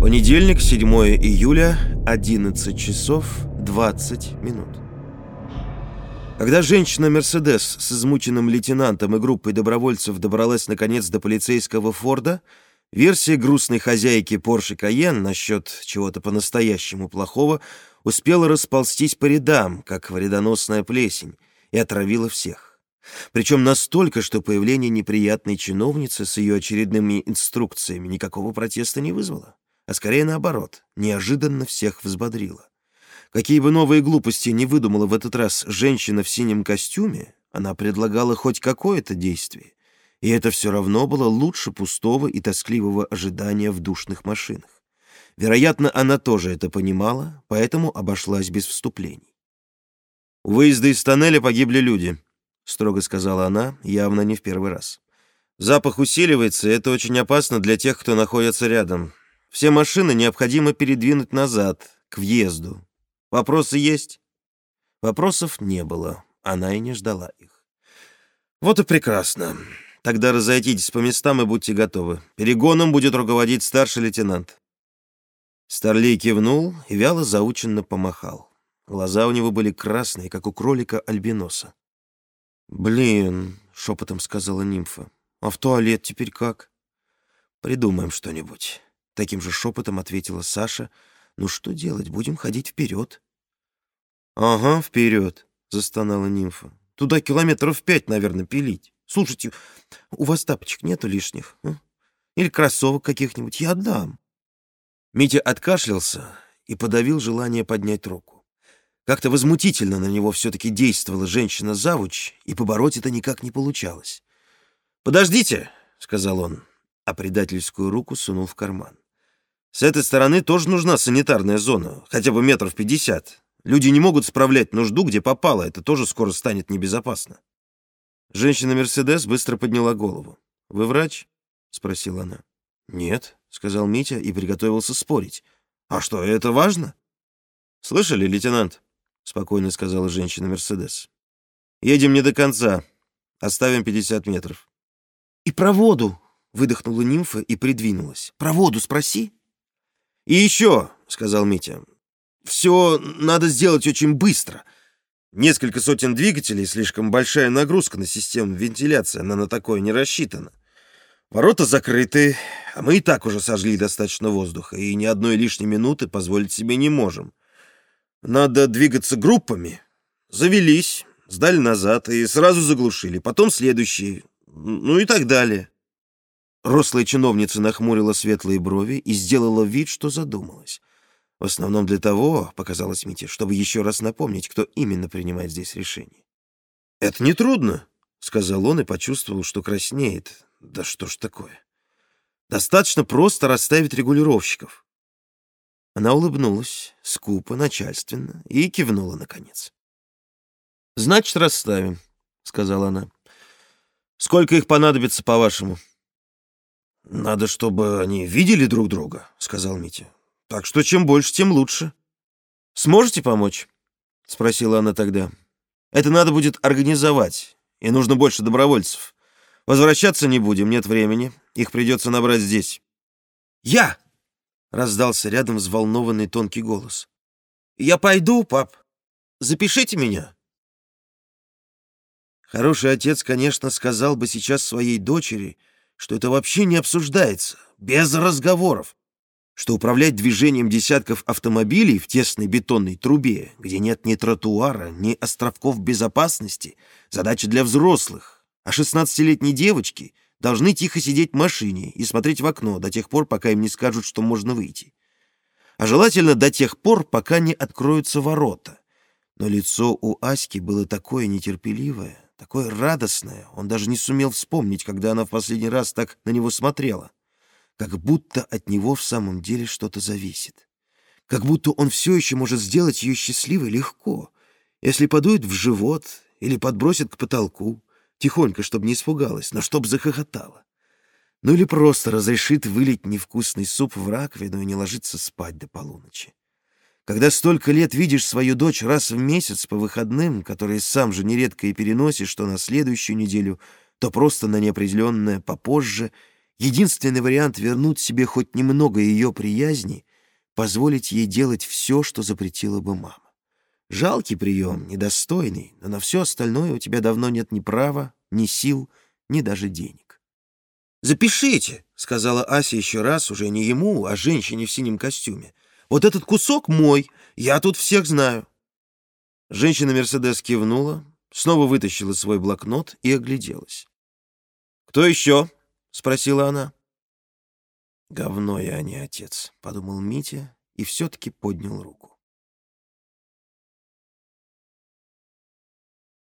Понедельник, 7 июля, 11 часов 20 минут. Когда женщина «Мерседес» с измученным лейтенантом и группой добровольцев добралась наконец до полицейского Форда, версия грустной хозяйки Порше Каен насчет чего-то по-настоящему плохого успела расползтись по рядам, как вредоносная плесень, и отравила всех. Причем настолько, что появление неприятной чиновницы с ее очередными инструкциями никакого протеста не вызвало, а скорее наоборот, неожиданно всех взбодрило. Какие бы новые глупости не выдумала в этот раз женщина в синем костюме, она предлагала хоть какое-то действие, и это все равно было лучше пустого и тоскливого ожидания в душных машинах. Вероятно, она тоже это понимала, поэтому обошлась без вступлений. «У выезда из тоннеля погибли люди», — строго сказала она, явно не в первый раз. «Запах усиливается, и это очень опасно для тех, кто находится рядом. Все машины необходимо передвинуть назад, к въезду. Вопросы есть?» Вопросов не было, она и не ждала их. «Вот и прекрасно. Тогда разойтитесь по местам и будьте готовы. Перегоном будет руководить старший лейтенант». Старлей кивнул и вяло заученно помахал. Глаза у него были красные, как у кролика-альбиноса. «Блин», — шепотом сказала нимфа, — «а в туалет теперь как?» «Придумаем что-нибудь», — таким же шепотом ответила Саша. «Ну что делать, будем ходить вперед». «Ага, вперед», — застонала нимфа. «Туда километров пять, наверное, пилить. Слушайте, у вас тапочек нету лишних? А? Или кроссовок каких-нибудь? Я отдам». Митя откашлялся и подавил желание поднять руку. Как-то возмутительно на него все-таки действовала женщина-завуч, и побороть это никак не получалось. «Подождите», — сказал он, а предательскую руку сунул в карман. «С этой стороны тоже нужна санитарная зона, хотя бы метров пятьдесят. Люди не могут справлять нужду, где попало, это тоже скоро станет небезопасно. Женщина Мерседес быстро подняла голову. «Вы врач?» — спросила она. «Нет», — сказал Митя и приготовился спорить. «А что, это важно?» «Слышали, лейтенант?» — спокойно сказала женщина Мерседес. «Едем не до конца. Оставим 50 метров». «И про воду!» — выдохнула нимфа и придвинулась. «Про воду спроси». «И еще!» — сказал Митя. Все надо сделать очень быстро. Несколько сотен двигателей — слишком большая нагрузка на систему вентиляции, она на такое не рассчитана. Ворота закрыты, а мы и так уже сожгли достаточно воздуха, и ни одной лишней минуты позволить себе не можем. Надо двигаться группами. Завелись, сдали назад и сразу заглушили, потом следующие, ну и так далее. Рослая чиновница нахмурила светлые брови и сделала вид, что задумалась. В основном для того, показалось Мите, чтобы еще раз напомнить, кто именно принимает здесь решение. «Это нетрудно», — сказал он и почувствовал, что краснеет. «Да что ж такое? Достаточно просто расставить регулировщиков». Она улыбнулась, скупо, начальственно, и кивнула наконец. «Значит, расставим», — сказала она. «Сколько их понадобится, по-вашему?» «Надо, чтобы они видели друг друга», — сказал Митя. Так что чем больше, тем лучше. Сможете помочь? Спросила она тогда. Это надо будет организовать, и нужно больше добровольцев. Возвращаться не будем, нет времени. Их придется набрать здесь. Я! Раздался рядом взволнованный тонкий голос. Я пойду, пап. Запишите меня. Хороший отец, конечно, сказал бы сейчас своей дочери, что это вообще не обсуждается, без разговоров что управлять движением десятков автомобилей в тесной бетонной трубе, где нет ни тротуара, ни островков безопасности, задача для взрослых, а 16-летние девочки должны тихо сидеть в машине и смотреть в окно до тех пор, пока им не скажут, что можно выйти. А желательно до тех пор, пока не откроются ворота. Но лицо у Аськи было такое нетерпеливое, такое радостное, он даже не сумел вспомнить, когда она в последний раз так на него смотрела как будто от него в самом деле что-то зависит. Как будто он все еще может сделать ее счастливой легко, если подует в живот или подбросит к потолку, тихонько, чтобы не испугалась, но чтоб захохотала. Ну или просто разрешит вылить невкусный суп в раковину и не ложиться спать до полуночи. Когда столько лет видишь свою дочь раз в месяц по выходным, которые сам же нередко и переносишь то на следующую неделю, то просто на неопределенное попозже — Единственный вариант вернуть себе хоть немного ее приязни — позволить ей делать все, что запретила бы мама. Жалкий прием, недостойный, но на все остальное у тебя давно нет ни права, ни сил, ни даже денег. «Запишите», — сказала Ася еще раз, уже не ему, а женщине в синем костюме. «Вот этот кусок мой, я тут всех знаю». Женщина Мерседес кивнула, снова вытащила свой блокнот и огляделась. «Кто еще?» — спросила она. «Говно я, а не отец», — подумал Митя и все-таки поднял руку.